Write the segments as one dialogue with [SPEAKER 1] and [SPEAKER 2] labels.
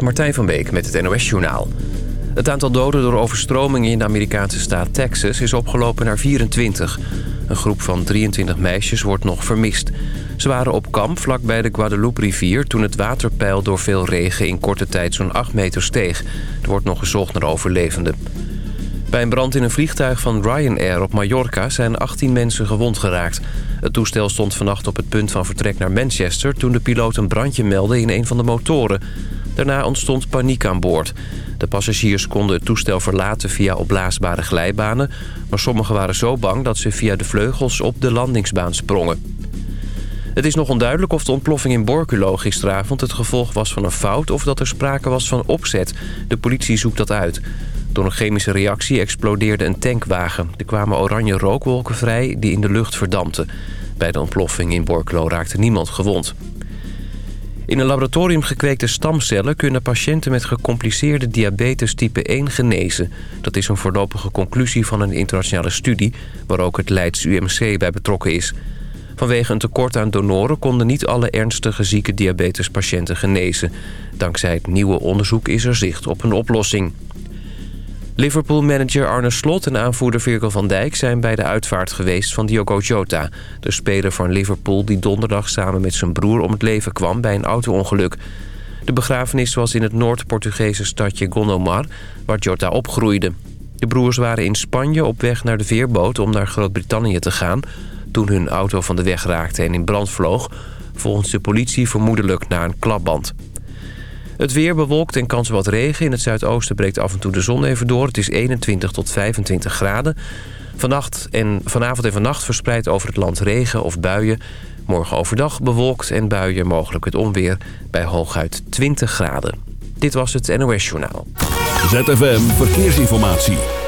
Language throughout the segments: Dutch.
[SPEAKER 1] Martijn van Beek met het NOS-journaal. Het aantal doden door overstromingen in de Amerikaanse staat Texas is opgelopen naar 24. Een groep van 23 meisjes wordt nog vermist. Ze waren op kamp vlakbij de Guadalupe-rivier... toen het waterpeil door veel regen in korte tijd zo'n 8 meter steeg. Er wordt nog gezocht naar overlevenden. Bij een brand in een vliegtuig van Ryanair op Mallorca zijn 18 mensen gewond geraakt. Het toestel stond vannacht op het punt van vertrek naar Manchester... toen de piloot een brandje meldde in een van de motoren. Daarna ontstond paniek aan boord. De passagiers konden het toestel verlaten via opblaasbare glijbanen... maar sommigen waren zo bang dat ze via de vleugels op de landingsbaan sprongen. Het is nog onduidelijk of de ontploffing in Borculo gisteravond het gevolg was van een fout... of dat er sprake was van opzet. De politie zoekt dat uit. Door een chemische reactie explodeerde een tankwagen. Er kwamen oranje rookwolken vrij die in de lucht verdampten. Bij de ontploffing in Borculo raakte niemand gewond. In een laboratorium gekweekte stamcellen kunnen patiënten met gecompliceerde diabetes type 1 genezen. Dat is een voorlopige conclusie van een internationale studie waar ook het Leids UMC bij betrokken is. Vanwege een tekort aan donoren konden niet alle ernstige zieke diabetespatiënten genezen. Dankzij het nieuwe onderzoek is er zicht op een oplossing. Liverpool-manager Arne Slot en aanvoerder Virgil van Dijk... zijn bij de uitvaart geweest van Diogo Jota. De speler van Liverpool die donderdag samen met zijn broer om het leven kwam... bij een auto-ongeluk. De begrafenis was in het Noord-Portugese stadje Gondomar... waar Jota opgroeide. De broers waren in Spanje op weg naar de veerboot om naar Groot-Brittannië te gaan... toen hun auto van de weg raakte en in brand vloog... volgens de politie vermoedelijk naar een klapband. Het weer bewolkt en kans wat regen. In het zuidoosten breekt af en toe de zon even door. Het is 21 tot 25 graden. Vannacht en, vanavond en vannacht verspreid over het land regen of buien. Morgen overdag bewolkt en buien mogelijk het onweer bij hooguit 20 graden. Dit was het NOS Journaal.
[SPEAKER 2] ZFM Verkeersinformatie.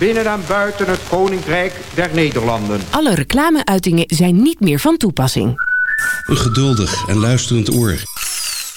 [SPEAKER 3] binnen en buiten het Koninkrijk der Nederlanden.
[SPEAKER 4] Alle reclameuitingen zijn niet meer van toepassing.
[SPEAKER 5] Een geduldig en luisterend oor.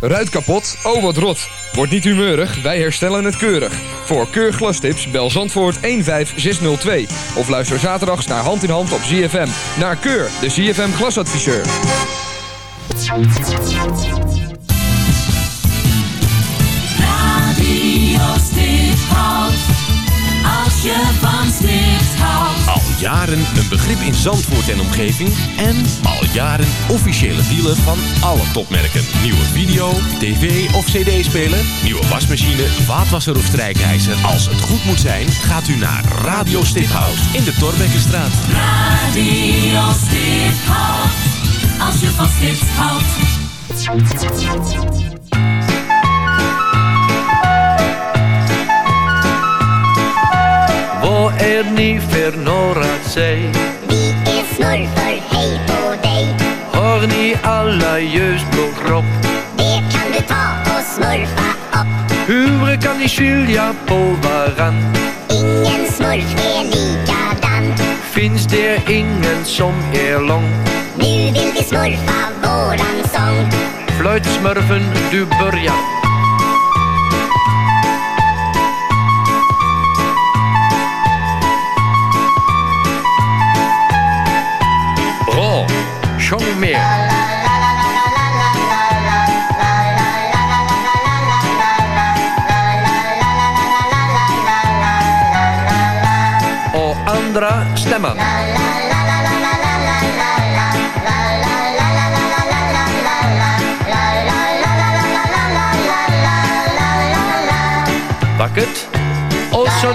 [SPEAKER 6] Ruit kapot? Oh wat rot. Wordt niet humeurig, wij herstellen het keurig. Voor keurglastips bel Zandvoort 15602. Of luister zaterdags naar Hand in Hand op ZFM. Naar Keur, de ZFM glasadviseur.
[SPEAKER 7] Als je van Stiphout.
[SPEAKER 2] Al jaren een begrip in Zandvoort en omgeving. En al jaren officiële dealer van alle topmerken. Nieuwe video, tv of cd-speler. Nieuwe wasmachine, vaatwasser of strijkijzer. Als het goed moet zijn, gaat u naar Radio Stiphout. In de Torbekkenstraat.
[SPEAKER 7] Radio Stiphout. Als je van stipt houdt.
[SPEAKER 8] Vad är ni för några, säg?
[SPEAKER 9] Vi är smurfar, hej på dig.
[SPEAKER 8] Har ni alla ljusblå kropp?
[SPEAKER 9] Det kan du ta och smurfa upp.
[SPEAKER 8] Hur kan ni skilja på varann?
[SPEAKER 9] Ingen smurf är likadan.
[SPEAKER 8] Finns det ingen som är lång?
[SPEAKER 9] Nu vill vi smurfa våran sång.
[SPEAKER 8] Flöjtsmurfen, du börjar. Sjung mer. Och andra stämman. Vackert. Och
[SPEAKER 10] så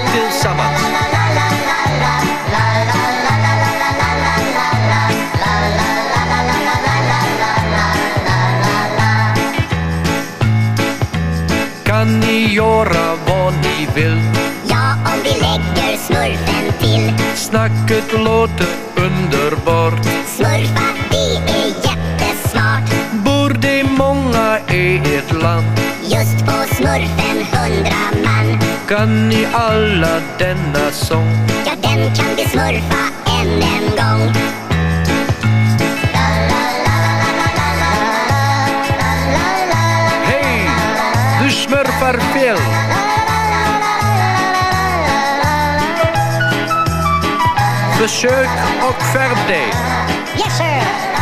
[SPEAKER 10] Kan ni göra vad ni vill?
[SPEAKER 9] Ja, om vi lägger smurfen till.
[SPEAKER 10] Snacket låter underbart.
[SPEAKER 9] Smurfa, det är jättesmart.
[SPEAKER 10] Bor det många i ert land?
[SPEAKER 9] Just på smurfen hundra man.
[SPEAKER 10] Kan ni alla denna sång?
[SPEAKER 9] Ja, den kan vi smurfa än en gång.
[SPEAKER 10] Fel! Försök och skärp dig!
[SPEAKER 9] Yes, sir.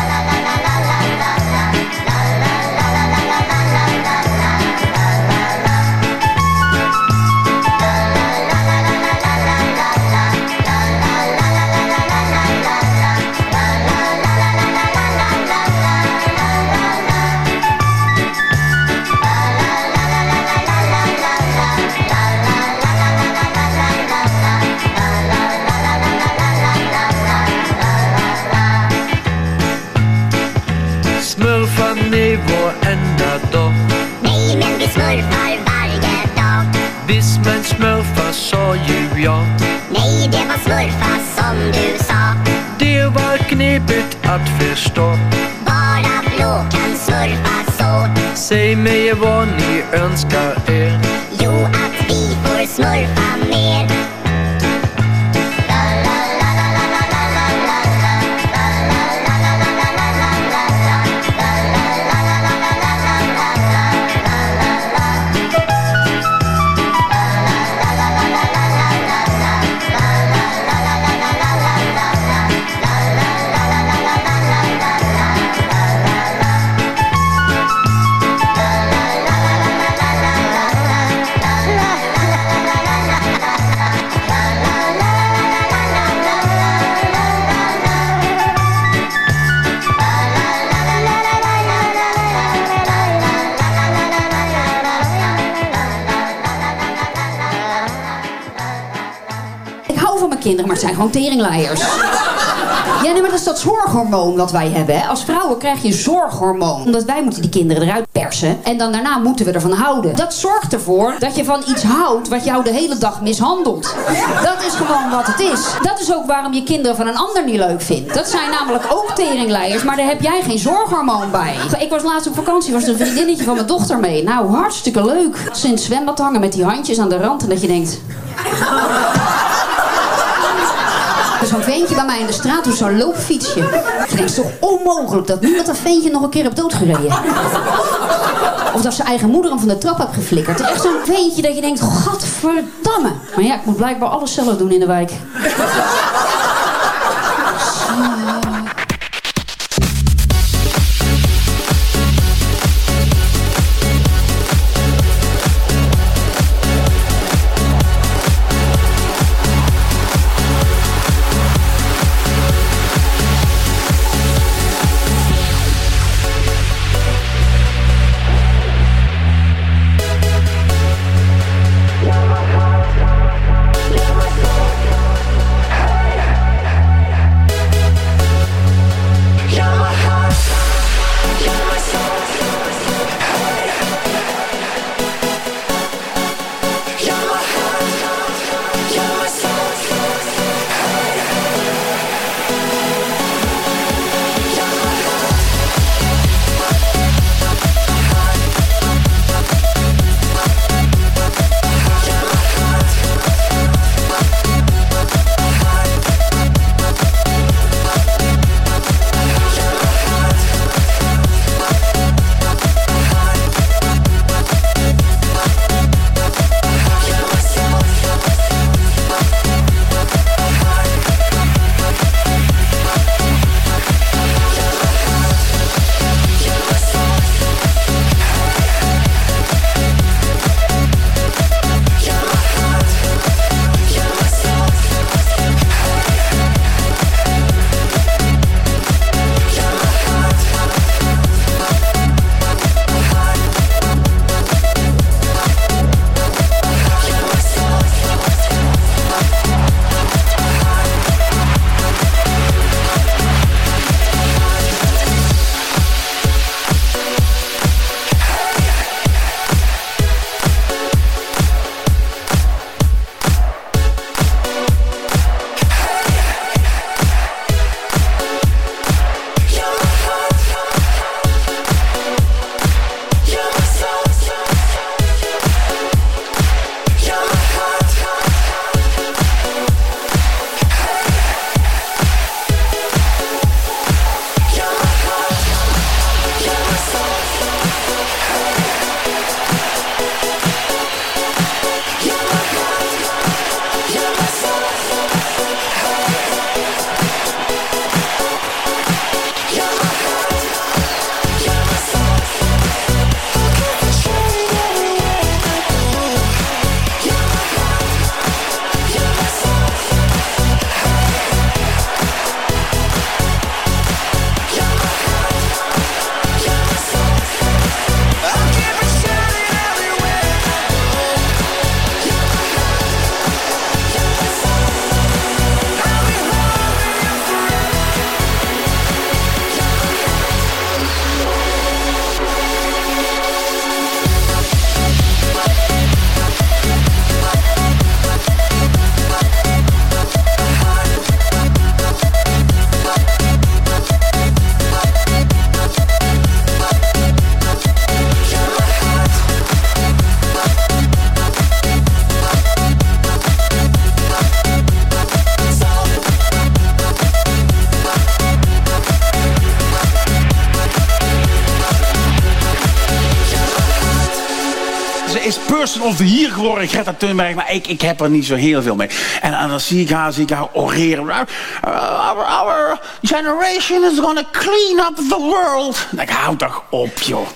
[SPEAKER 10] Jag.
[SPEAKER 9] Nej, det var smurfa som du sa.
[SPEAKER 10] Det var knepigt att förstå.
[SPEAKER 9] Bara blå kan smurfa så.
[SPEAKER 10] Säg mig vad ni önskar er.
[SPEAKER 9] Jo, att vi får smurfa
[SPEAKER 11] van mijn kinderen, maar het zijn gewoon teringleiers. Ja, nee, maar dat is dat zorghormoon wat wij hebben. Als vrouwen krijg je zorghormoon. Omdat wij moeten die kinderen eruit persen. En dan daarna moeten we ervan houden. Dat zorgt ervoor dat je van iets houdt wat jou de hele dag mishandelt. Dat is gewoon wat het is. Dat is ook waarom je kinderen van een ander niet leuk vindt. Dat zijn namelijk ook teringleiers, maar daar heb jij geen zorghormoon bij. Ik was laatst op vakantie, was een vriendinnetje van mijn dochter mee. Nou, hartstikke leuk. Het zwembad hangen met die handjes aan de rand. En dat je denkt... Veentje bij mij in de straat, doet zo'n loopfietsje. Ik denk, toch onmogelijk dat niemand dat veentje nog een keer heeft doodgereden. Of dat zijn eigen moeder hem van de trap heeft geflikkerd. Echt zo'n veentje dat je denkt, gadverdamme. Maar ja, ik moet blijkbaar alles zelf doen in de wijk.
[SPEAKER 12] Of Year geworden, Greta Thunberg. Maar ik, ik heb er niet zo heel veel mee. En, dan zie ik haar, zie ik haar oreren. Our, our, our generation is gonna clean up the world. Denk ik, houd toch op, joh.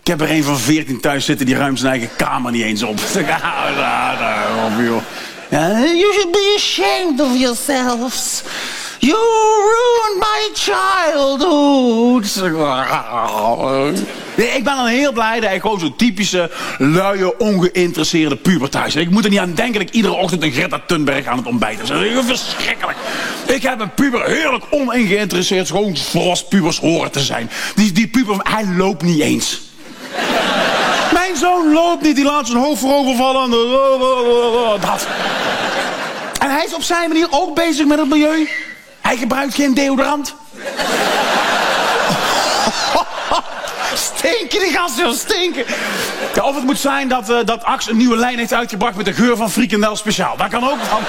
[SPEAKER 12] Ik heb er een van 14 thuis zitten, die ruimt zijn eigen kamer niet eens op. Ik, hou daar op, joh. You should be ashamed of yourselves. You ruined my childhood. Ik ben dan heel blij dat ik gewoon zo'n typische, luie, ongeïnteresseerde puber thuis heb. Ik moet er niet aan denken dat ik iedere ochtend een Greta Thunberg aan het ontbijten is verschrikkelijk. Ik heb een puber heerlijk ongeïnteresseerd, gewoon pubers horen te zijn. Die, die puber, hij loopt niet eens. Mijn zoon loopt niet, die laat zijn hoofd voorover vallen. En dat. En hij is op zijn manier ook bezig met het milieu. Hij gebruikt geen deodorant. Stinken die gasten, stinken. Ja, of het moet zijn dat, uh, dat Ax een nieuwe lijn heeft uitgebracht met de geur van frikandel speciaal. Dat kan ook. Dan,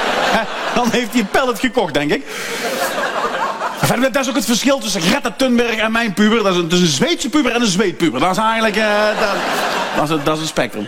[SPEAKER 12] dan heeft hij een pallet gekocht, denk ik. Enfin, dat is ook het verschil tussen Greta Thunberg en mijn puber. Dat is een, dat een Zweedse puber en een Zweedpuber. Dat is eigenlijk uh, dat, dat, is, dat is een spectrum.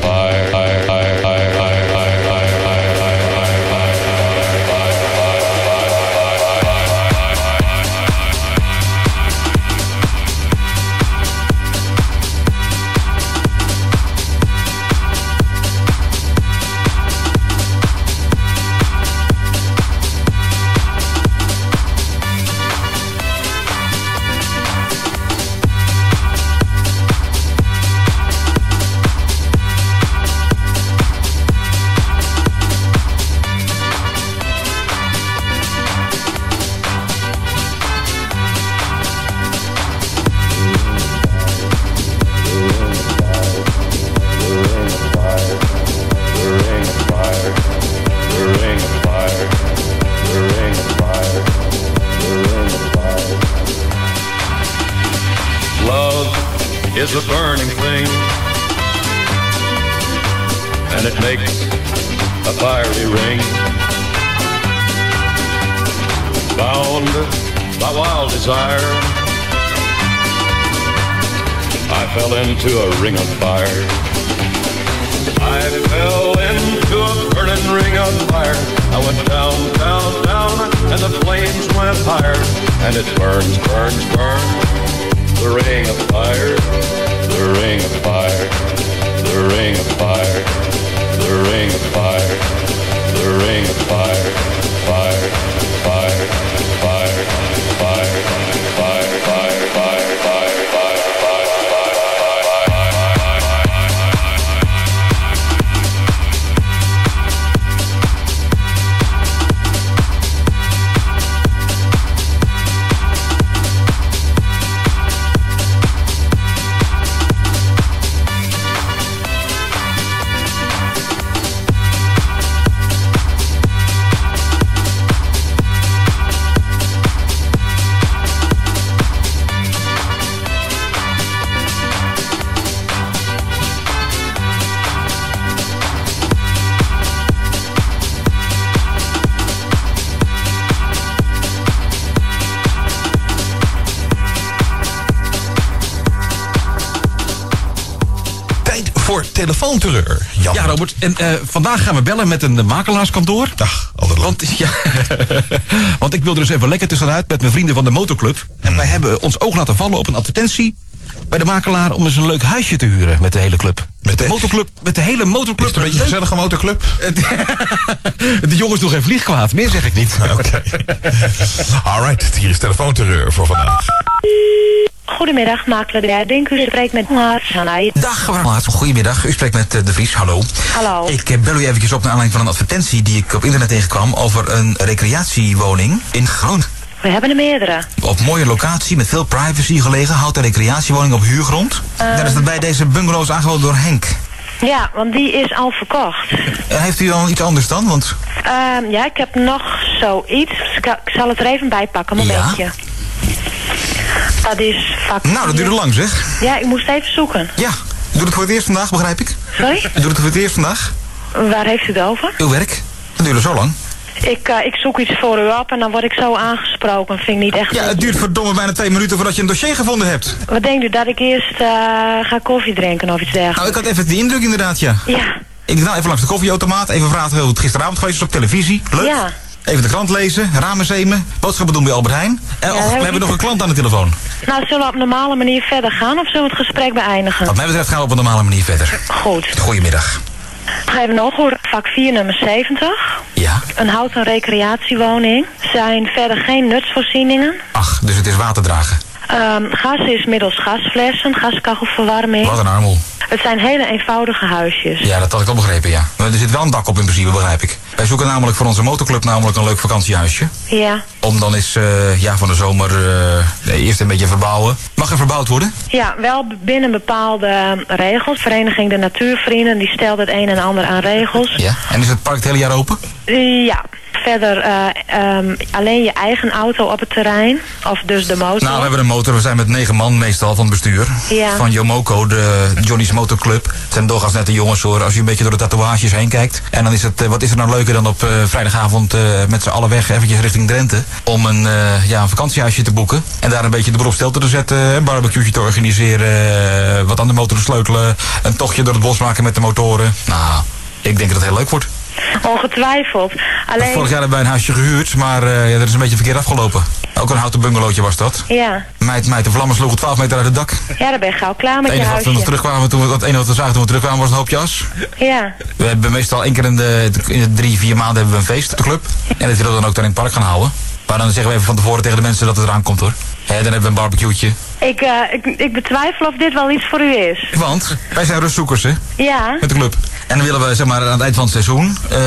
[SPEAKER 8] a fiery ring. Bound by wild desire, I fell into a ring of fire. I fell into a burning ring of fire. I went down, down, down, and the flames went higher. And it burns, burns, burns. The ring of fire, the ring of fire, the ring of fire, the ring of fire, the ring of fire, fire,
[SPEAKER 13] Robert. En eh, vandaag gaan we bellen met een makelaarskantoor.
[SPEAKER 14] Dag, leuk.
[SPEAKER 13] Want, ja, want ik wil er dus even lekker tussenuit met mijn vrienden van de motorclub. En wij hebben ons oog laten vallen op een advertentie bij de makelaar om eens een leuk huisje te huren met de hele club.
[SPEAKER 14] Met de,
[SPEAKER 13] motorclub, met de hele motorclub.
[SPEAKER 14] Is het een beetje een gezellige motorclub?
[SPEAKER 13] de jongens doen geen vliegkwaad, meer zeg ik niet.
[SPEAKER 14] Oké. Alright, hier is telefoonterreur voor vandaag. Goedemiddag, makelaar de Dink. U spreekt met Hanai.
[SPEAKER 15] Dag, Maat. Goedemiddag. U spreekt met eh, De Vries. Hallo.
[SPEAKER 14] Hallo.
[SPEAKER 15] Ik eh, bel u eventjes op naar aanleiding van een advertentie die ik op internet tegenkwam over een recreatiewoning in Groningen.
[SPEAKER 14] We hebben er meerdere.
[SPEAKER 15] Op mooie locatie met veel privacy gelegen, houten recreatiewoning op huurgrond.
[SPEAKER 14] Eh.
[SPEAKER 15] Daar is het bij deze bungalows aangeboden door Henk.
[SPEAKER 14] Ja, want die is al verkocht.
[SPEAKER 15] Heeft u al iets anders dan? Want
[SPEAKER 14] Ehm, ja, ik heb nog zoiets. Ik ik zal het er even bij pakken, een
[SPEAKER 15] Ja.
[SPEAKER 14] momentje. Dat is vak...
[SPEAKER 15] Nou, dat duurde lang zeg.
[SPEAKER 14] Ja, ik moest even zoeken.
[SPEAKER 15] Ja, u doet het voor het eerst vandaag, begrijp ik.
[SPEAKER 14] Sorry?
[SPEAKER 15] U doet het voor het eerst vandaag.
[SPEAKER 14] Waar heeft u het over?
[SPEAKER 15] Uw werk. Dat duurde zo lang.
[SPEAKER 14] Ik, eh, ik zoek iets voor u op en dan word ik zo aangesproken. Vind ik niet echt...
[SPEAKER 15] Ja, het duurt verdomme bijna twee minuten voordat je een dossier gevonden hebt.
[SPEAKER 14] Wat denkt u, dat ik eerst eh, ga koffie drinken of iets dergelijks?
[SPEAKER 15] Nou, ik had even die indruk inderdaad, ja.
[SPEAKER 14] Ja.
[SPEAKER 15] Ik ga even langs de koffieautomaat, even vragen hoe het gisteravond geweest is op televisie. Leuk.
[SPEAKER 14] Ja.
[SPEAKER 15] Even de krant lezen, ramen zemen, boodschappen doen bij Albert Heijn. En
[SPEAKER 14] Ja,
[SPEAKER 15] och,
[SPEAKER 14] heb
[SPEAKER 15] we hebben nog een klant aan de telefoon.
[SPEAKER 14] Nou, zullen we op normale manier verder gaan of zullen we het gesprek beëindigen?
[SPEAKER 15] Wat mij betreft gaan we op een normale manier verder.
[SPEAKER 14] Goed.
[SPEAKER 15] Goedemiddag.
[SPEAKER 14] Ga even nog hoor. Vak 4 nummer 70.
[SPEAKER 15] Ja.
[SPEAKER 14] Een houten recreatiewoning. Zijn verder geen nutsvoorzieningen.
[SPEAKER 15] Ach, dus het is waterdragen.
[SPEAKER 14] Ehm, gas is middels gasflessen, gaskachelverwarming.
[SPEAKER 15] Wat een armel.
[SPEAKER 14] Het zijn hele eenvoudige huisjes.
[SPEAKER 15] Ja, dat had ik al begrepen, ja. Maar er zit wel een dak op in principe, begrijp ik. Wij zoeken namelijk voor onze motorclub namelijk een leuk vakantiehuisje.
[SPEAKER 14] Ja.
[SPEAKER 15] Om dan eens, eh, ja, van de zomer nee, eerst een beetje verbouwen. Mag er verbouwd worden?
[SPEAKER 14] Ja, wel binnen bepaalde regels. Vereniging de Natuurvrienden, die stelt het een en ander aan regels.
[SPEAKER 15] Ja. En is het park het hele jaar open?
[SPEAKER 14] Ja. Verder eh, ehm, alleen je eigen auto op het terrein. Of dus de motor.
[SPEAKER 15] Nou, we hebben een motor. We zijn met negen man meestal van het bestuur.
[SPEAKER 14] Ja.
[SPEAKER 15] Van Yomoco, de Johnny's Motorclub. Het zijn doorgaans net de jongens hoor. Als je een beetje door de tatoeages heen kijkt. En dan is het, eh, wat is er nou leuker dan op eh, vrijdagavond eh, met z'n allen weg eventjes richting Drenthe. Om een, eh, ja, een vakantiehuisje te boeken. En daar een beetje de boel op te zetten. Een barbecueetje te organiseren. wat aan de motor te sleutelen. Een tochtje door het bos maken met de motoren. Nou, ik denk dat het heel leuk wordt.
[SPEAKER 14] Ongetwijfeld. Alleen...
[SPEAKER 15] Vorig jaar hebben wij een huisje gehuurd. Maar eh, ja, dat is een beetje verkeerd afgelopen. Ook een houten bungalowtje was dat.
[SPEAKER 14] Ja.
[SPEAKER 15] Meid, meid, de vlammen sloegen 12 meter uit het dak.
[SPEAKER 14] ja, daar ben je gauw klaar met
[SPEAKER 15] Het
[SPEAKER 14] je
[SPEAKER 15] enige wat we
[SPEAKER 14] huisje.
[SPEAKER 15] terugkwamen toen we, het enige wat we zagen toen we terugkwamen was een hoopje as.
[SPEAKER 14] Ja.
[SPEAKER 15] We hebben meestal één keer in de, in de drie, vier maanden hebben we een feest op de club. En dat willen we dan ook dan in het park gaan houden. Maar dan zeggen we even van tevoren tegen de mensen dat het eraan komt hoor. Hè, dan hebben we een barbecue'tje.
[SPEAKER 14] Ik, eh, ik, ik betwijfel of dit wel iets voor u is.
[SPEAKER 15] Want wij zijn rustzoekers hè,
[SPEAKER 14] Ja.
[SPEAKER 15] met de club. En dan willen we zeg maar, aan het eind van het seizoen eh,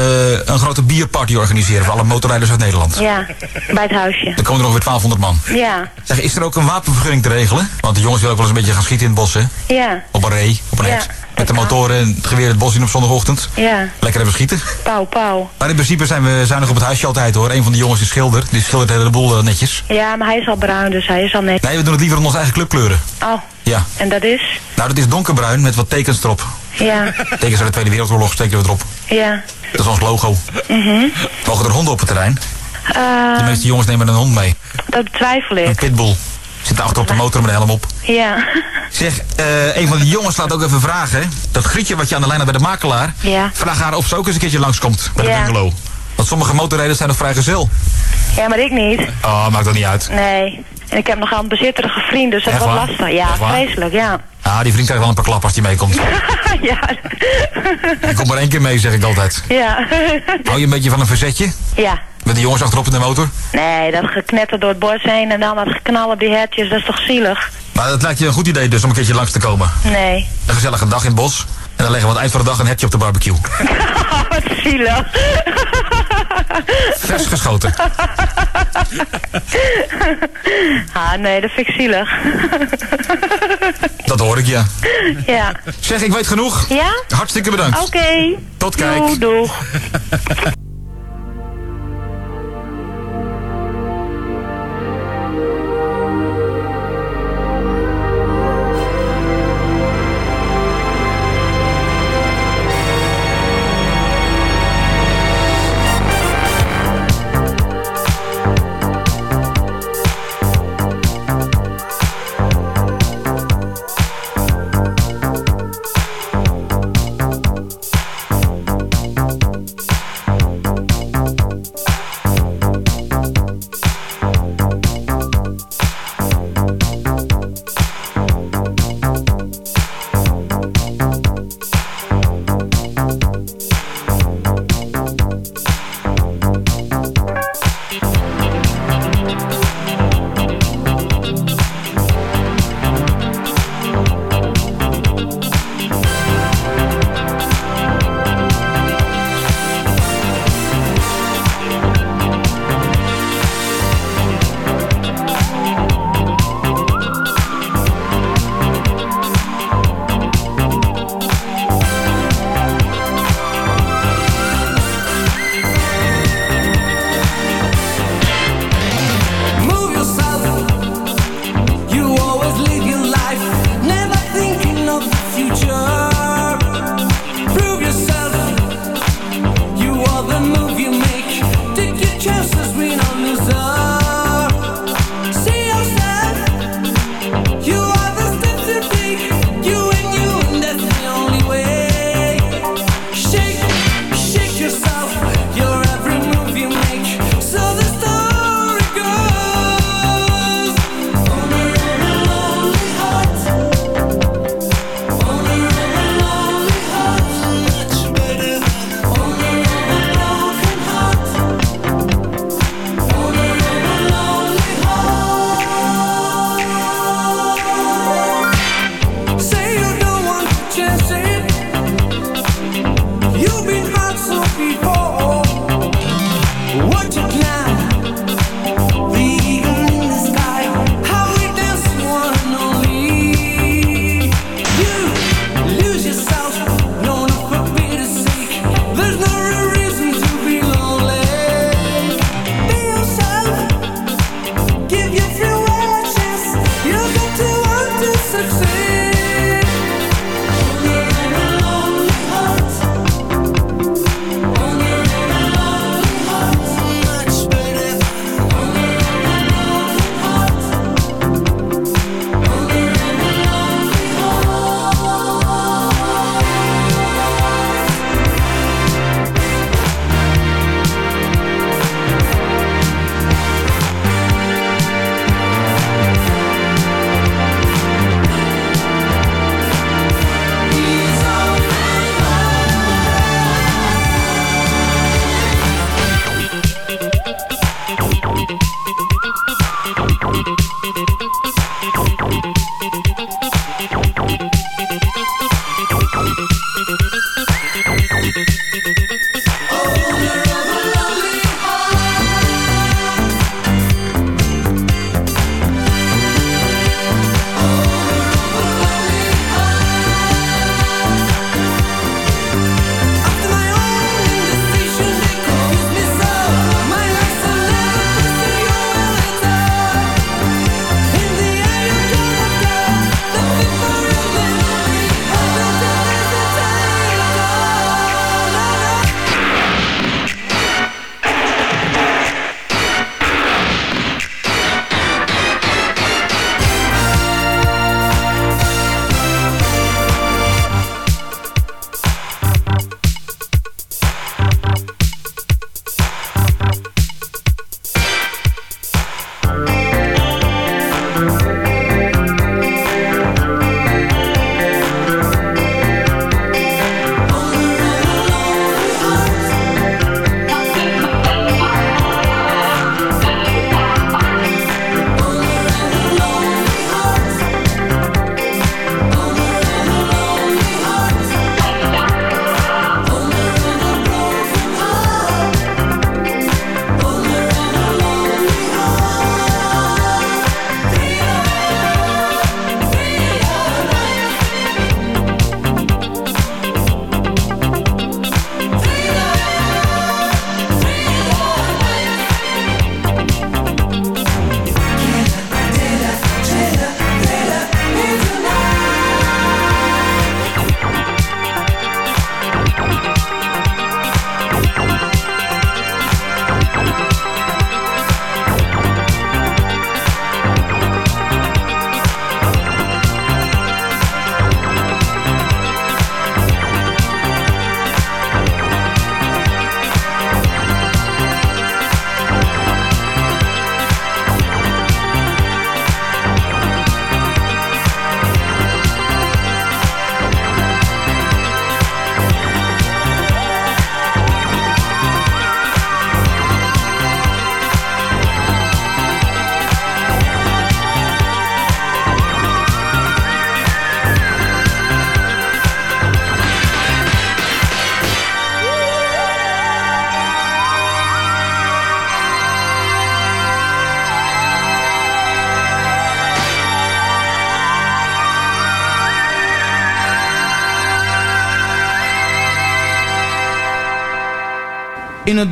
[SPEAKER 15] een grote bierparty organiseren voor alle motorrijders uit Nederland.
[SPEAKER 14] Ja. Bij het huisje.
[SPEAKER 15] Er komen er ongeveer 1200 man.
[SPEAKER 14] Ja.
[SPEAKER 15] Zeg, is er ook een wapenvergunning te regelen? Want de jongens willen ook wel eens een beetje gaan schieten in het bos hè.
[SPEAKER 14] Ja.
[SPEAKER 15] Op een ree, op een
[SPEAKER 14] Ja.
[SPEAKER 15] Met de motoren en het geweer het bos in op zondagochtend.
[SPEAKER 14] Ja.
[SPEAKER 15] Lekker even schieten.
[SPEAKER 14] Pauw, pauw.
[SPEAKER 15] Maar in principe zijn we zuinig op het huisje altijd hoor. Een van de jongens is schilder. Die schildert de hele boel eh, netjes.
[SPEAKER 14] Ja, maar hij is al bruin, dus hij is al net.
[SPEAKER 15] Nee, we doen het liever in onze eigen clubkleuren.
[SPEAKER 14] Oh,
[SPEAKER 15] Ja.
[SPEAKER 14] en dat is?
[SPEAKER 15] Nou, dat is donkerbruin met wat tekens erop.
[SPEAKER 14] Ja.
[SPEAKER 15] Tekens uit de Tweede Wereldoorlog steken we erop.
[SPEAKER 14] Ja.
[SPEAKER 15] Dat is ons logo.
[SPEAKER 14] Mhm.
[SPEAKER 15] Mogen er honden op het terrein?
[SPEAKER 14] Eh,
[SPEAKER 15] De meeste jongens nemen een hond mee.
[SPEAKER 14] dat betwijfel
[SPEAKER 15] Een
[SPEAKER 14] ik.
[SPEAKER 15] pitbull. Zit achter op de motor met een helm op.
[SPEAKER 14] Ja.
[SPEAKER 15] Zeg, eh, een van de jongens laat ook even vragen. Dat Grietje wat je aan de lijn hebt bij de makelaar.
[SPEAKER 14] Ja.
[SPEAKER 15] Vraag haar of ze ook eens een keertje langskomt bij de
[SPEAKER 14] Ja.
[SPEAKER 15] bungalow. Want sommige motorrijders zijn nog vrijgezel.
[SPEAKER 14] Ja, maar ik niet.
[SPEAKER 15] Oh, maakt dat niet uit.
[SPEAKER 14] Nee. En ik heb nogal een bezitterige vriend, dus dat wordt lastig. Ja, vreselijk, ja.
[SPEAKER 15] Ah, die vriend krijgt wel een paar klappen als die meekomt.
[SPEAKER 14] ja.
[SPEAKER 15] Die komt maar één keer mee, zeg ik altijd.
[SPEAKER 14] ja.
[SPEAKER 15] Hou je een beetje van een verzetje?
[SPEAKER 14] ja.
[SPEAKER 15] Met de jongens achterop in de motor?
[SPEAKER 14] Nee, dat geknetter door het bos heen en dan dat geknal op die hertjes, dat is toch zielig?
[SPEAKER 15] Maar het lijkt je een goed idee dus om een keertje langs te komen.
[SPEAKER 14] Nee.
[SPEAKER 15] Een gezellige dag in het bos. En dan leggen we aan het eind van de dag een hertje op de barbecue.
[SPEAKER 14] Wat zielig.
[SPEAKER 15] Vers geschoten.
[SPEAKER 14] ah, nee, dat vind ik zielig.
[SPEAKER 15] Dat hoor ik, ja.
[SPEAKER 14] ja.
[SPEAKER 15] Zeg, ik weet genoeg.
[SPEAKER 14] Ja?
[SPEAKER 15] Hartstikke bedankt.
[SPEAKER 14] Oké.
[SPEAKER 15] Tot kijk.
[SPEAKER 14] Doeg, doeg.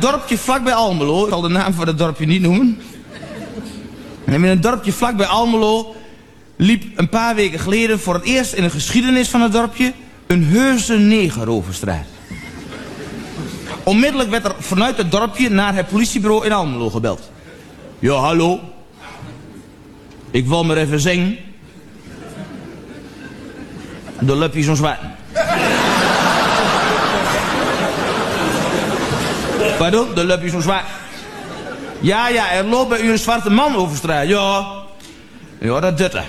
[SPEAKER 16] Dorpje vlakbij Almelo, ik zal de naam van het dorpje niet noemen. En in een dorpje vlakbij Almelo liep een paar weken geleden voor het eerst in de geschiedenis van het dorpje een heuse neger over. Onmiddellijk werd er vanuit het dorpje naar het politiebureau in Almelo gebeld. Ja, hallo. Ik wil maar even zingen. De lupje zo'n zwart. Pardon? De lupje zo'n zwart. Ja, ja, er loopt bij u een zwarte man over straat. Ja. Ja, dat doet er.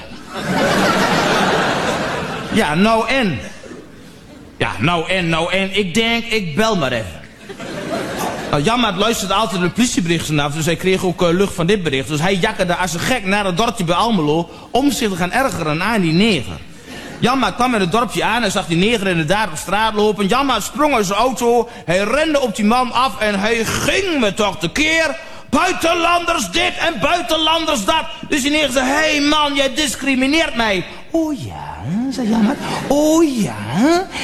[SPEAKER 16] Ja, nou en. Ja, nou en, nou en. Ik denk, ik bel maar even. Nou, Jammer luistert altijd de politieberichten af, dus hij kreeg ook eh, lucht van dit bericht. Dus hij jakkerde als een gek naar het dorpje bij Almelo om zich te gaan ergeren aan die neger. Jamma kwam in het dorpje aan en zag die neger inderdaad op straat lopen. Jamma sprong uit zijn auto, hij rende op die man af en hij ging me toch de keer. Buitenlanders dit en buitenlanders dat. Dus die neger zei, hey man, jij discrimineert mij. Oh ja, zei Jamma. Oh ja.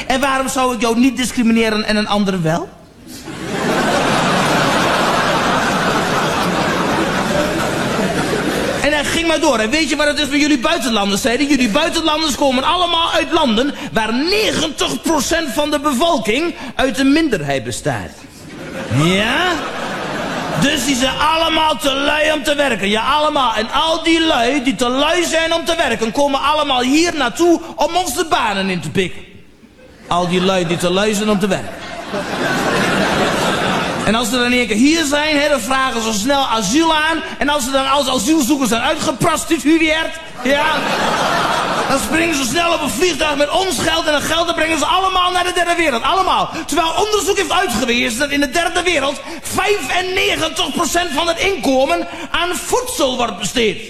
[SPEAKER 16] En waarom zou ik jou niet discrimineren en een ander wel? En hij ging door. En weet je wat het is met jullie buitenlanders, zeiden? Jullie buitenlanders komen allemaal uit landen waar 90% van de bevolking uit een minderheid bestaat. Ja? Dus die zijn allemaal te lui om te werken. Ja, allemaal. En al die lui die te lui zijn om te werken, komen allemaal hier naartoe om ons banen in te pikken. Al die lui die te lui zijn om te werken. En als ze dan in één keer hier zijn, dan vragen ze snel asiel aan. En als ze dan als asielzoekers zijn uitgeprostitueerd, ja, dan springen ze snel op een vliegtuig met ons geld en dat geld brengen ze allemaal naar de derde wereld. Allemaal. Terwijl onderzoek heeft uitgewezen dat in de derde wereld 95% van het inkomen aan voedsel wordt besteed.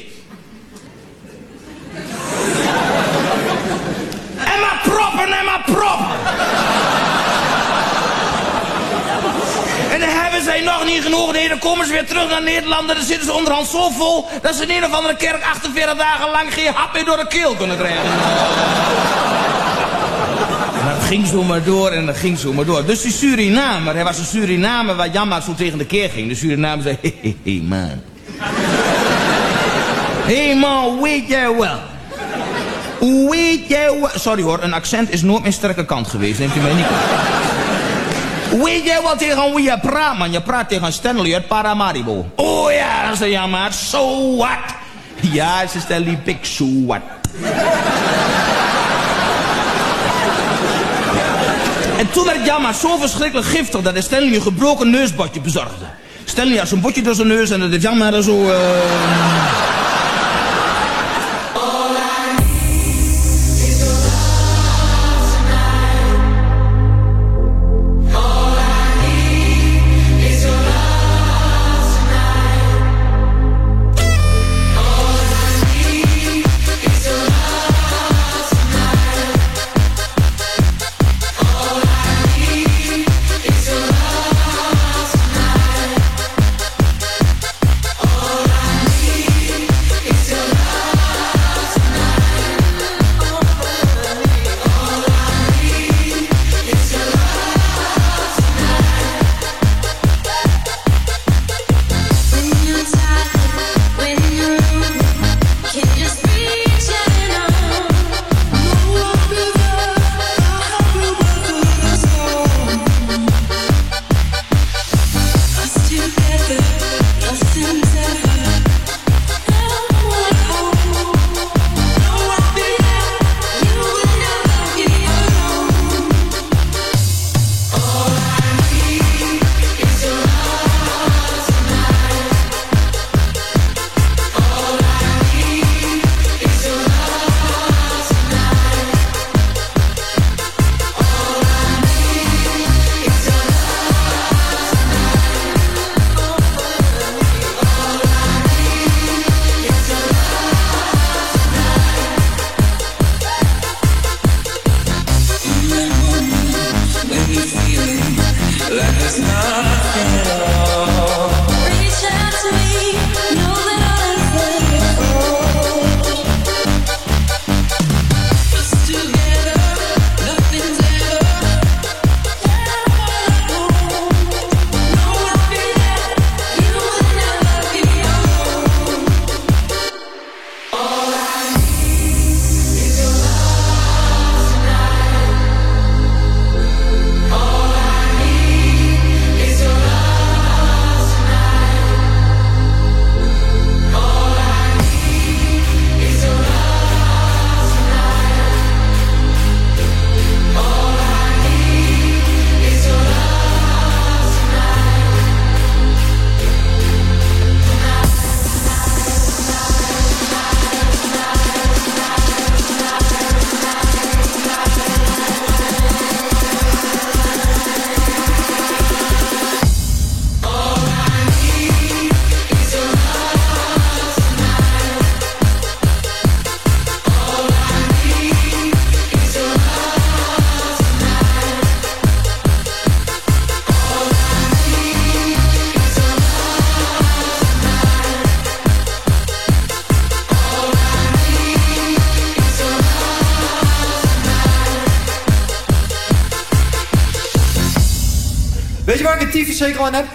[SPEAKER 16] En maar proppen, en maar proppen. En dan hebben zij nog niet genoeg. Nee, dan komen ze weer terug naar Nederland. En dan zitten ze onderhand zo vol... dat ze in een of andere kerk 48 dagen lang geen hap meer door de keel kunnen krijgen. En dat ging zo maar door en dat ging zo maar door. Dus die Surinamer, hij was een Surinamer waar Jamma zo tegen de keer ging. De Surinamer zei, hé, hey, man. Hé hey man, weet jij wel. Weet jij wel. Sorry hoor, een accent is nooit mijn sterke kant geweest. Neemt u mij niet Weet jij wat tegen wie je praat, man? Je praat tegen Stanley uit Paramaribo. Oh ja, dan zei Jamma, so what? Ja, ze Stanley Big, so what? En toen werd Jamma zo verschrikkelijk giftig dat Stanley een gebroken neusbotje bezorgde. Stanley had zo'n botje door zijn neus en dat heeft Jamma zo... Uh...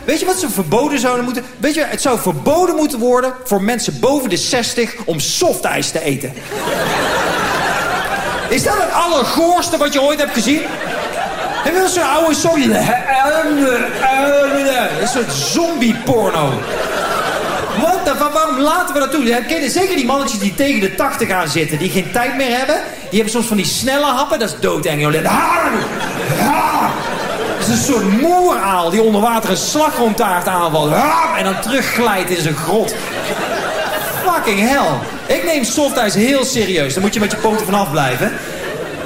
[SPEAKER 17] Weet je wat ze verboden zouden moeten? Weet je, het zou verboden moeten worden voor mensen boven de 60 om softijs te eten. Is dat het allergoorste wat je ooit hebt gezien? En wel zo'n oude song. Een soort zombie-porno. Wat waarom laten we dat toe? Ken Zeker die mannetjes die tegen de 80 aan zitten, die geen tijd meer hebben. Die hebben soms van die snelle happen, dat is doodeng. joh. Is een soort moeraal die onder water een slagroomtaart aanvalt. En dan terugglijdt in zijn grot. Fucking hell. Ik neem softijs heel serieus. Daar moet je met je poten vanaf blijven.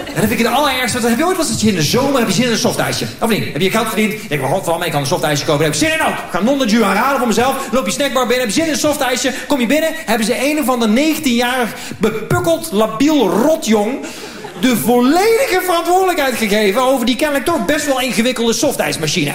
[SPEAKER 17] En dan vind ik het allerergste. Wat heb je ooit was dat je in de zomer heb je zin in een softijsje? Of niet? Heb je geld verdiend? Ik denk, godverdomme, ik kan een softijsje kopen. Heb je zin in ook. Ik ga non-duur aanraden voor mezelf. Loop je snackbar binnen, heb je zin in een softijsje. Kom je binnen, hebben ze een of ander 19-jarig bepukkeld, labiel rotjong de volledige verantwoordelijkheid gegeven over die kennelijk toch best wel ingewikkelde softijsmachine.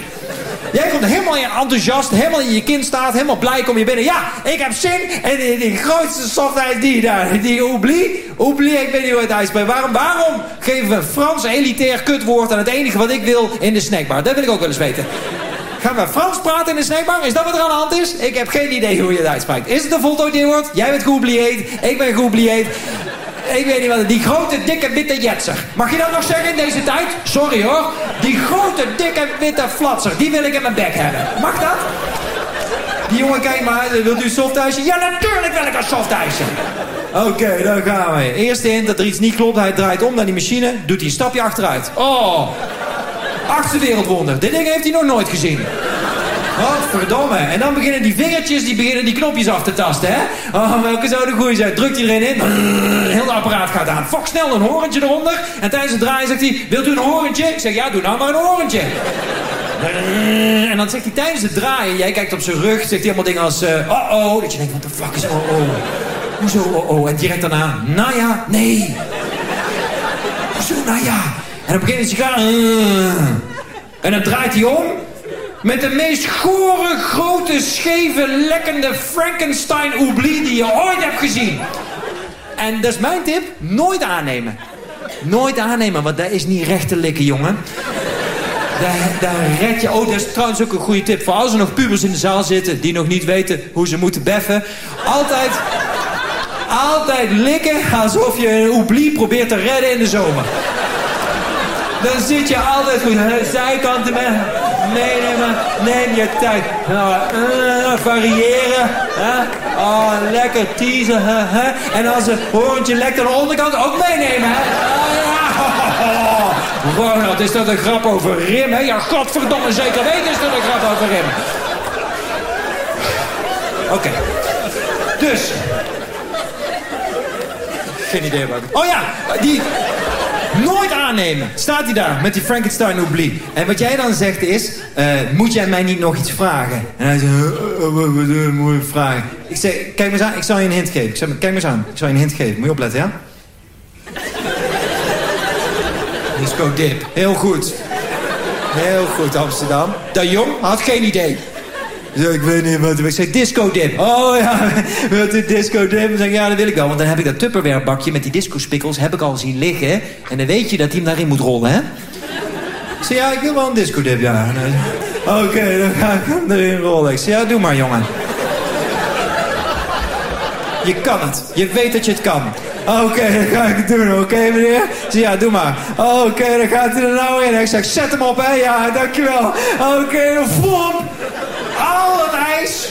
[SPEAKER 17] Jij komt helemaal enthousiast, helemaal in je kind staat, helemaal blij kom je binnen. Ja, ik heb zin en die, grootste softijs die daar, die oublie, oublie, ik weet niet hoe het uitspreekt. Waarom, waarom geven we Frans elitair kutwoord aan het enige wat ik wil in de snackbar? Dat wil ik ook wel eens weten. Gaan we Frans praten in de snackbar? Is dat wat er aan de hand is? Ik heb geen idee hoe je het uitspreekt. Is het een voltooid woord? Jij bent geoublieerd, ik ben geoublieerd. Ik weet niet wat. Die grote, dikke, witte jetser. Mag je dat nog zeggen in deze tijd? Sorry hoor. Die grote, dikke, witte flatser. Die wil ik in mijn bek hebben. Mag dat? Die jongen, kijk maar. Wilt u een softijsje? Ja, natuurlijk wil ik een softijsje. Oké, dan gaan we. Eerste hint dat er iets niet klopt. Hij draait om naar die machine. Doet hij een stapje achteruit. Oh. Achtste wereldwonder. Dit ding heeft hij nog nooit gezien. Wat verdomme. En dan beginnen die vingertjes, die beginnen die knopjes af te tasten, hè? Oh, welke zou de goeie zijn? Drukt erin in, heel het apparaat gaat aan. Fok snel een horentje eronder. En tijdens het draaien zegt hij, wilt u een horentje? Ik zeg, ja, doe nou maar een horentje. En dan zegt hij tijdens het draaien, jij kijkt op zijn rug, zegt hij allemaal dingen als, uh, oh oh. Dat je denkt, wat de fuck is oh oh? Hoezo oh oh? En direct daarna, nou ja, nee. Hoezo nou ja? En dan begint hij sigaar. En dan draait hij om. Met de meest gore, grote, scheve, lekkende Frankenstein oublie die je ooit hebt gezien. En dat is mijn tip, nooit aannemen. Nooit aannemen, want dat is niet recht te likken, jongen. Daar, daar red je... Oh, dat is trouwens ook een goede tip. Voor als er nog pubers in de zaal zitten... die nog niet weten hoe ze moeten beffen. Altijd... Altijd likken alsof je een oublie probeert te redden in de zomer. Dan zit je altijd goed zijkanten. Meenemen, neem je tijd. Nou, uh, variëren. Hè? Oh, lekker teasen. Hè? En als het horentje lekt aan de onderkant, ook meenemen. Oh, ja. Ronald, is dat een grap over Rim? Hè? Ja, godverdomme, zeker weten is dat een grap over Rim. Oké. Dus. Geen idee wat. Oh ja, die... Nooit aannemen. Staat hij daar met die Frankenstein oublie. En wat jij dan zegt is... Uh, moet jij mij niet nog iets vragen? En hij zegt... Uh, moet ik vragen? Ik zeg... Kijk maar eens aan. Ik zal je een hint geven. Kijk maar eens aan. Ik zal je een hint geven. Moet je opletten, ja? Disco dip. Heel goed. Heel goed, Amsterdam. Dat jong had geen idee. Zo, ik weet niet wat. Ik zei disco dip. Oh ja, wilt u disco dip? Dan zeg ik, ja, dat wil ik wel. Want dan heb ik dat Tupperware bakje met die disco spikkels heb ik al zien liggen. En dan weet je dat hij hem daarin moet rollen, hè? Ik zei, ja, ik wil wel een disco dip, ja. Oké, dan ga ik hem erin rollen. Ik zei, ja, doe maar, jongen. Je kan het. Je weet dat je het kan. Oké, okay, dan ga ik het doen. Oké, meneer? Zei, ja, doe maar. Oké, dan gaat hij er nou in. Ik zeg, zet hem op, hè? Ja, dankjewel. Oké, dan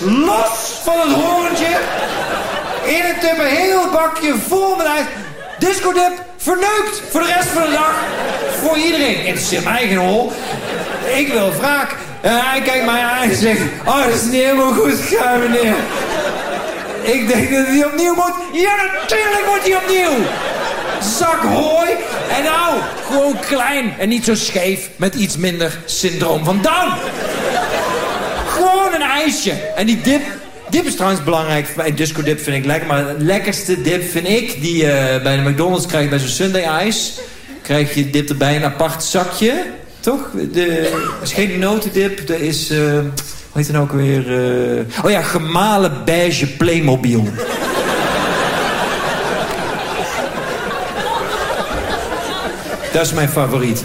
[SPEAKER 17] los van het hoorntje. In het tubbe, heel bakje vol met ijs. Disco dip verneukt voor de rest van de dag. Voor iedereen. Het is in mijn eigen hol. Ik wil wraak. En hij kijkt mij aan en zegt... Oh, dat is niet helemaal goed gegaan, meneer. Ik denk dat hij opnieuw moet. Ja, natuurlijk moet hij opnieuw. Zak hooi. En nou, gewoon klein en niet zo scheef. Met iets minder syndroom van Down. Ijsje. En die dip, dip is trouwens belangrijk. Bij disco dip vind ik lekker. Maar het lekkerste dip vind ik, die je bij de McDonald's krijgt bij zo'n Sunday Ice. Krijg je dip erbij een apart zakje. Toch? De, is geen notendip. Dat is, uh, hoe heet het nou ook weer? Uh, oh ja, gemalen beige Playmobil. Dat is mijn favoriet.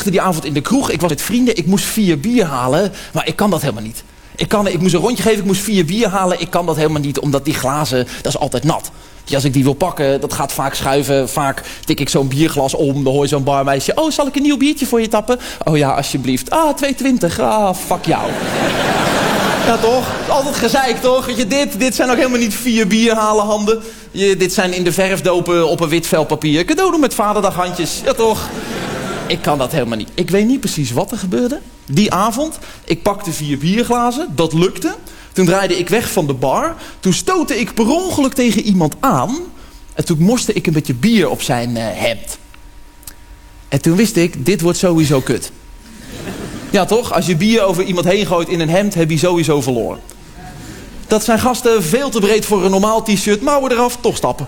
[SPEAKER 18] Eindigde die avond in de kroeg. Ik was met vrienden. Ik moest vier bier halen. Maar ik kan dat helemaal niet. Ik, kan, ik moest een rondje geven. Ik moest vier bier halen. Ik kan dat helemaal niet. Omdat die glazen, dat is altijd nat. Als ik die wil pakken, dat gaat vaak schuiven. Vaak tik ik zo'n bierglas om. Dan hoor je zo'n barmeisje. Oh, zal ik een nieuw biertje voor je tappen? Oh ja, alsjeblieft. Ah, 2,20. Ah, fuck jou. Ja, toch? Altijd gezeik, toch? Weet je, dit, dit zijn ook helemaal niet vier bierhalen handen. Je, dit zijn in de verf dopen op een wit vel papier. Cadeau doen met vaderdaghandjes. Ja, toch? Ik kan dat helemaal niet. Ik weet niet precies wat er gebeurde. Die avond, ik pakte vier bierglazen. Dat lukte. Toen draaide ik weg van de bar. Toen stootte ik per ongeluk tegen iemand aan. En toen morste ik een beetje bier op zijn eh, hemd. En toen wist ik, dit wordt sowieso kut. Ja, toch? Als je bier over iemand heen gooit in een hemd, heb je sowieso verloren. Dat zijn gasten veel te breed voor een normaal t-shirt. Mouwen eraf, toch stappen.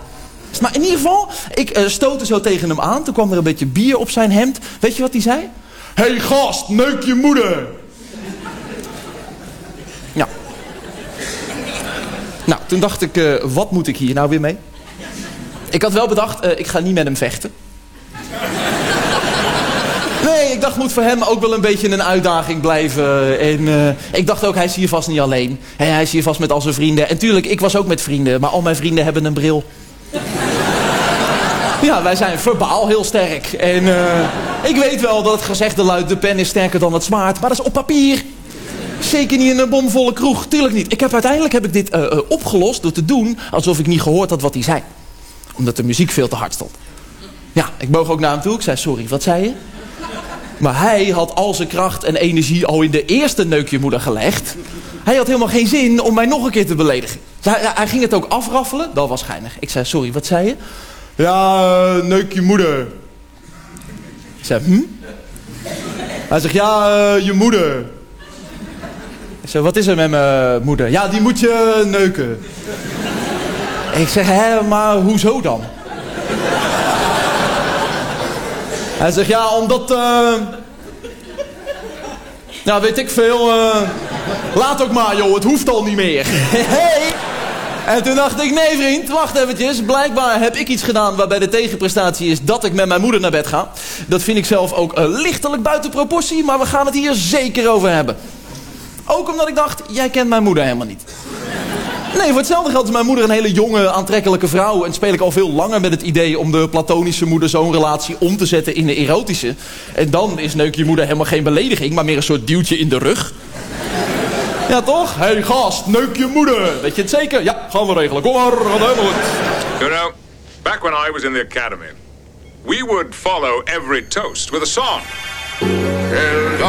[SPEAKER 18] Maar in ieder geval, ik eh, stootte zo tegen hem aan. Toen kwam er een beetje bier op zijn hemd. Weet je wat hij zei? Hé hey gast, neuk je moeder. Ja. Nou, toen dacht ik, eh, wat moet ik hier nou weer mee? Ik had wel bedacht, eh, ik ga niet met hem vechten. Nee, ik dacht, moet voor hem ook wel een beetje een uitdaging blijven. En ik dacht ook, hij is hier vast niet alleen. Hey, hij is hier vast met al zijn vrienden. En tuurlijk, ik was ook met vrienden. Maar al mijn vrienden hebben een bril. Ja, wij zijn verbaal heel sterk. En eh, ik weet wel dat het gezegde luidt, de pen is sterker dan het zwaard. Maar dat is op papier. Zeker niet in een bomvolle kroeg. Tuurlijk niet. Ik heb, uiteindelijk heb ik dit eh, eh, opgelost door te doen alsof ik niet gehoord had wat hij zei. Omdat de muziek veel te hard stond. Ja, ik boog ook naar hem toe. Ik zei, sorry, wat zei je? Maar hij had al zijn kracht en energie al in de eerste neukje moeder gelegd. Hij had helemaal geen zin om mij nog een keer te beledigen. Ja, hij ging het ook afraffelen. Dat was geinig. Ik zei, sorry, wat zei je? Ja, eh, neuk je moeder. Ik zei, hm? Hij zegt, ja, eh, je moeder. Ik zei, wat is er met mijn moeder? Ja, die moet je neuken. Ik zeg, hè, maar hoezo dan? Hij zegt, ja, omdat... eh Ja, weet ik veel. eh laat ook maar, joh. Het hoeft al niet meer. hey. En toen dacht ik, nee vriend, wacht eventjes. Blijkbaar heb ik iets gedaan waarbij de tegenprestatie is dat ik met mijn moeder naar bed ga. Dat vind ik zelf ook eh, lichtelijk buiten proportie, maar we gaan het hier zeker over hebben. Ook omdat ik dacht, jij kent mijn moeder helemaal niet. Nee, voor hetzelfde geld is mijn moeder een hele jonge, aantrekkelijke vrouw. En speel ik al veel langer met het idee om de platonische moeder-zoon-relatie om te zetten in de erotische. En dan is neuk je moeder helemaal geen belediging, maar meer een soort duwtje in de rug. Ja, toch? Hey, gast, neuk je moeder. Weet je het zeker? Ja, gaan we regelen. Kom maar, gaat helemaal goed.
[SPEAKER 19] You know, back when I was in the academy, we would follow every toast with a song. It's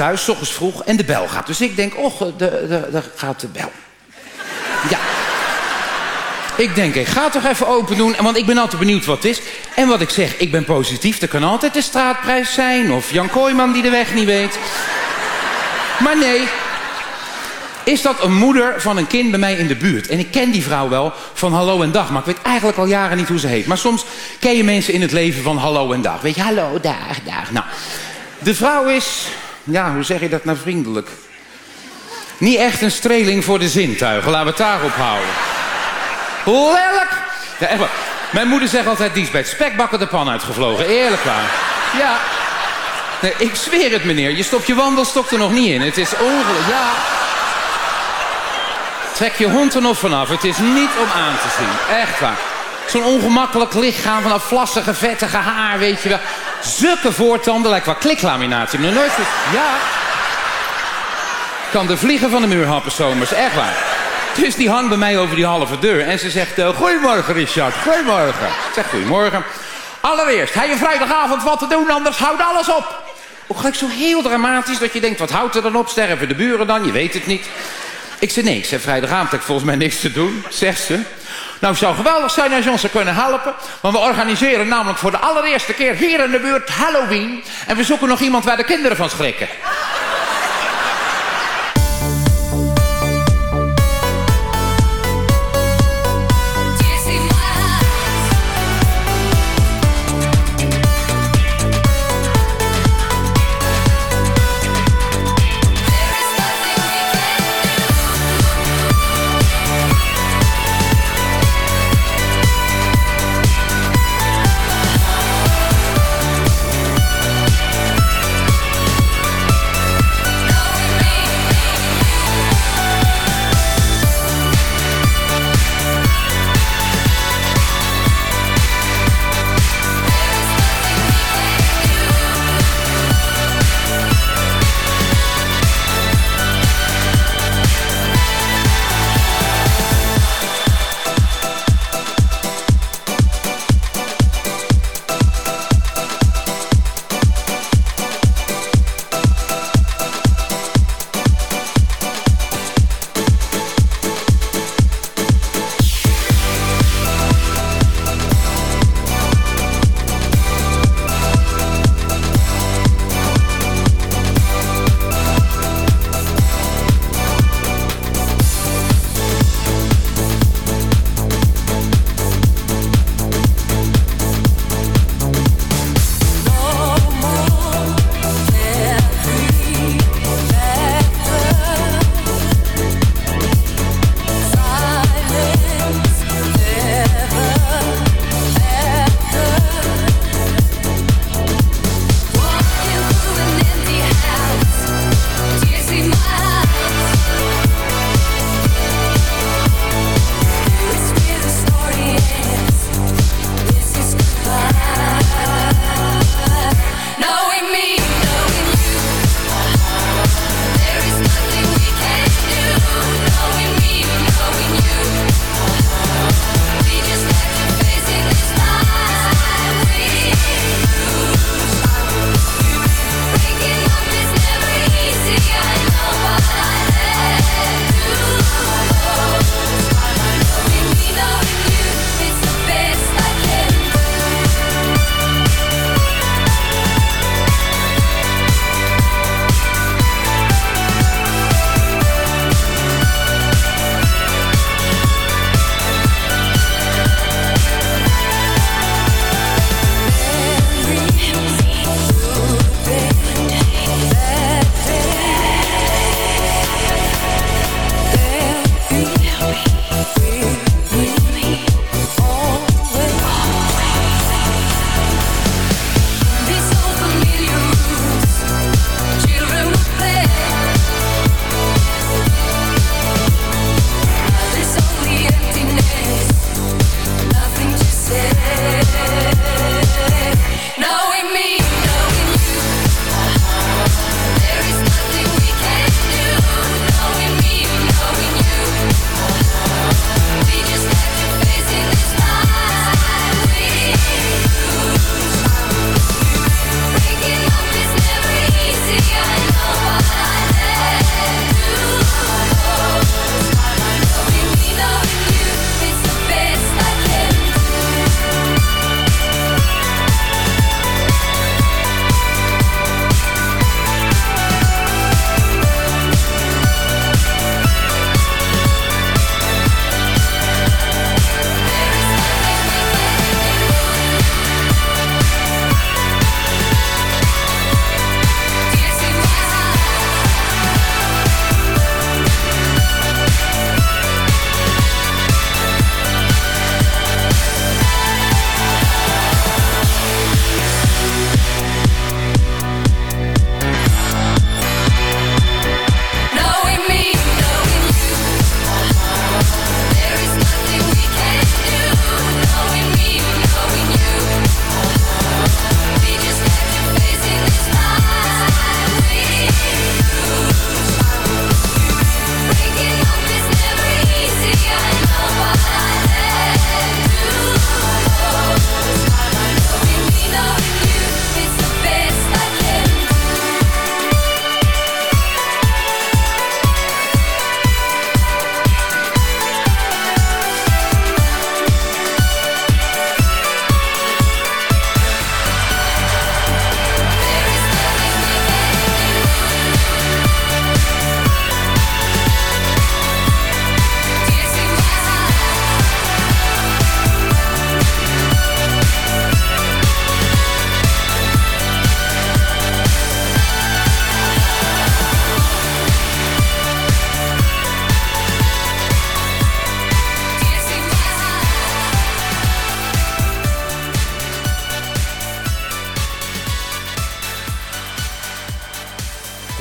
[SPEAKER 20] thuis, vroeg, en de bel gaat. Dus ik denk, och, de, de gaat de bel. Ja. Ik denk, ik ga toch even open doen, want ik ben altijd benieuwd wat het is. En wat ik zeg, ik ben positief. Er kan altijd de straatprijs zijn, of Jan Kooijman die de weg niet weet. Maar nee, is dat een moeder van een kind bij mij in de buurt. En ik ken die vrouw wel van hallo en dag. Maar ik weet eigenlijk al jaren niet hoe ze heet. Maar soms ken je mensen in het leven van hallo en dag. Weet je, hallo, dag, dag. Nou, de vrouw is... Ja, hoe zeg je dat nou vriendelijk? Niet echt een streling voor de zintuigen. Laten we het daarop houden. Lelijk! Ja. Mijn moeder zegt altijd, die is bij het spekbakken de pan uitgevlogen. Eerlijk waar. Ja. Nee, ik zweer het, meneer. Je stopt je wandelstok er nog niet in. Het is ongelooflijk. Ja. Trek je hond er nog vanaf. Het is niet om aan te zien. Echt waar. Zo'n ongemakkelijk lichaam van dat vlassige, vettige haar, weet je wel. Zulke voortanden, lijkt wel kliklaminatie. Nog nooit... zo- Ja. Kan de vliegen van de muur happen zomers, echt waar. Dus die hangt bij mij over die halve deur. En ze zegt, eh, goedemorgen Richard, goedemorgen. Ik zeg, goedemorgen. Allereerst, heb je vrijdagavond wat te doen, anders houdt alles op. Ook gelijk zo heel dramatisch dat je denkt, wat houdt er dan op? Sterven de buren dan? Je weet het niet. Ik zei, nee, ik zei, vrijdagavond heb ik volgens mij niks te doen. Zegt ze. Nou, het zou geweldig zijn als je ons zou kunnen helpen. Want we organiseren namelijk voor de allereerste keer hier in de buurt Halloween. En we zoeken nog iemand waar de kinderen van schrikken.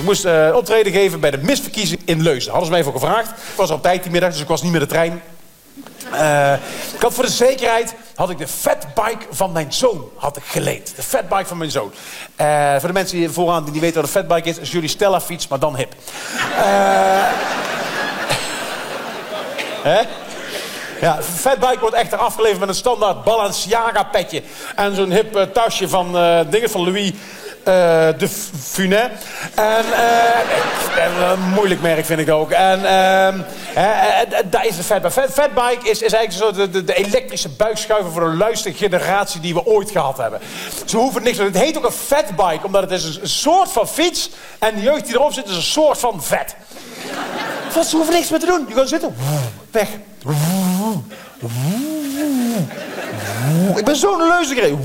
[SPEAKER 12] Moest eh, optreden geven bij de misverkiezing in Leusden. Hadden ze mij voor gevraagd. Ik was op tijd die middag, dus ik was niet met de trein. Eh, ik had voor de zekerheid had ik de fatbike van mijn zoon had ik geleend. De fatbike van mijn zoon. Eh, voor de mensen die vooraan die niet weten wat een fatbike is, is jullie Stella fiets, maar dan hip. Hè? Ja, fatbike wordt echter afgeleverd met een standaard Balenciaga petje en zo'n hip tasje van dingen van Louis. Eh, de Funet. En, eh, en, een moeilijk merk vind ik ook. En ehm, eh, eh, daar is de fatbike. Fat, fatbike is, is eigenlijk zo de, elektrische buikschuiver voor de luiste generatie die we ooit gehad hebben. Ze hoeven niks. Het heet ook een fatbike, omdat het is een, een soort van fiets. En de jeugd die erop zit is een soort van vet. Ze hoeven niks meer te doen. Je gaat zitten. Weg. Ik ben zo'n leuze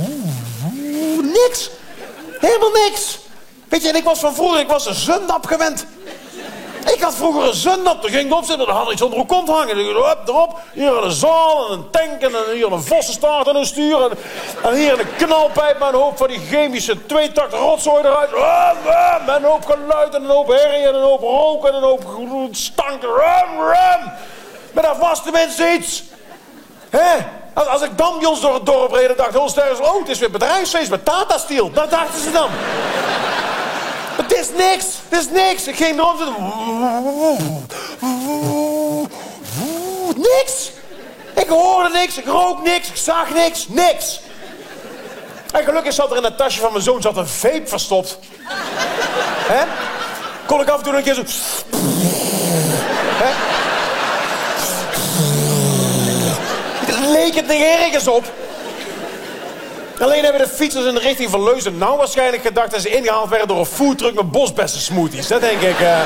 [SPEAKER 12] Niks. Helemaal niks. Weet je, en ik was van vroeger, ik was een zundap gewend. Ik had vroeger een zundap, toen ging ik opzitten, dan had ik zo'n onder kont hangen. Hup, erop, hier een zaal en een tank en hier een vossenstaart en een stuur. En, en hier een knalpijp met een hoop van die chemische tweetakt rotzooi eruit. Rum, rum, met een hoop geluid en een hoop herrie en een hoop rook en een hoop stank. Rum, rum. Maar daar was tenminste iets. Hè? Als, als ik damjons door het dorp reed, dacht heel sterk... Oh, het is weer bedrijfsfeest met Tata Steel. Dat dachten ze dan. Maar het is niks. Het is niks. Ik ging erop zitten. Niks. Ik hoorde niks. Ik rook niks. Ik zag niks. Niks. En gelukkig zat er in dat tasje van mijn zoon zat een vape verstopt. Hè? Kon ik af en toe een keer zo... leek het niet ergens op. Alleen hebben de fietsers in de richting van Leuzen nou waarschijnlijk gedacht... dat ze ingehaald werden door een foodtruck met bosbessen smoothies. Dat denk ik... eh.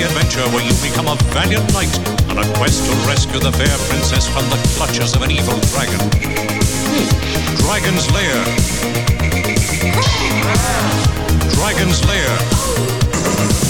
[SPEAKER 21] Fantasy adventure where you become a valiant knight on a quest to rescue the fair princess from the clutches of an evil dragon. Dragon's Lair. Dragon's Lair.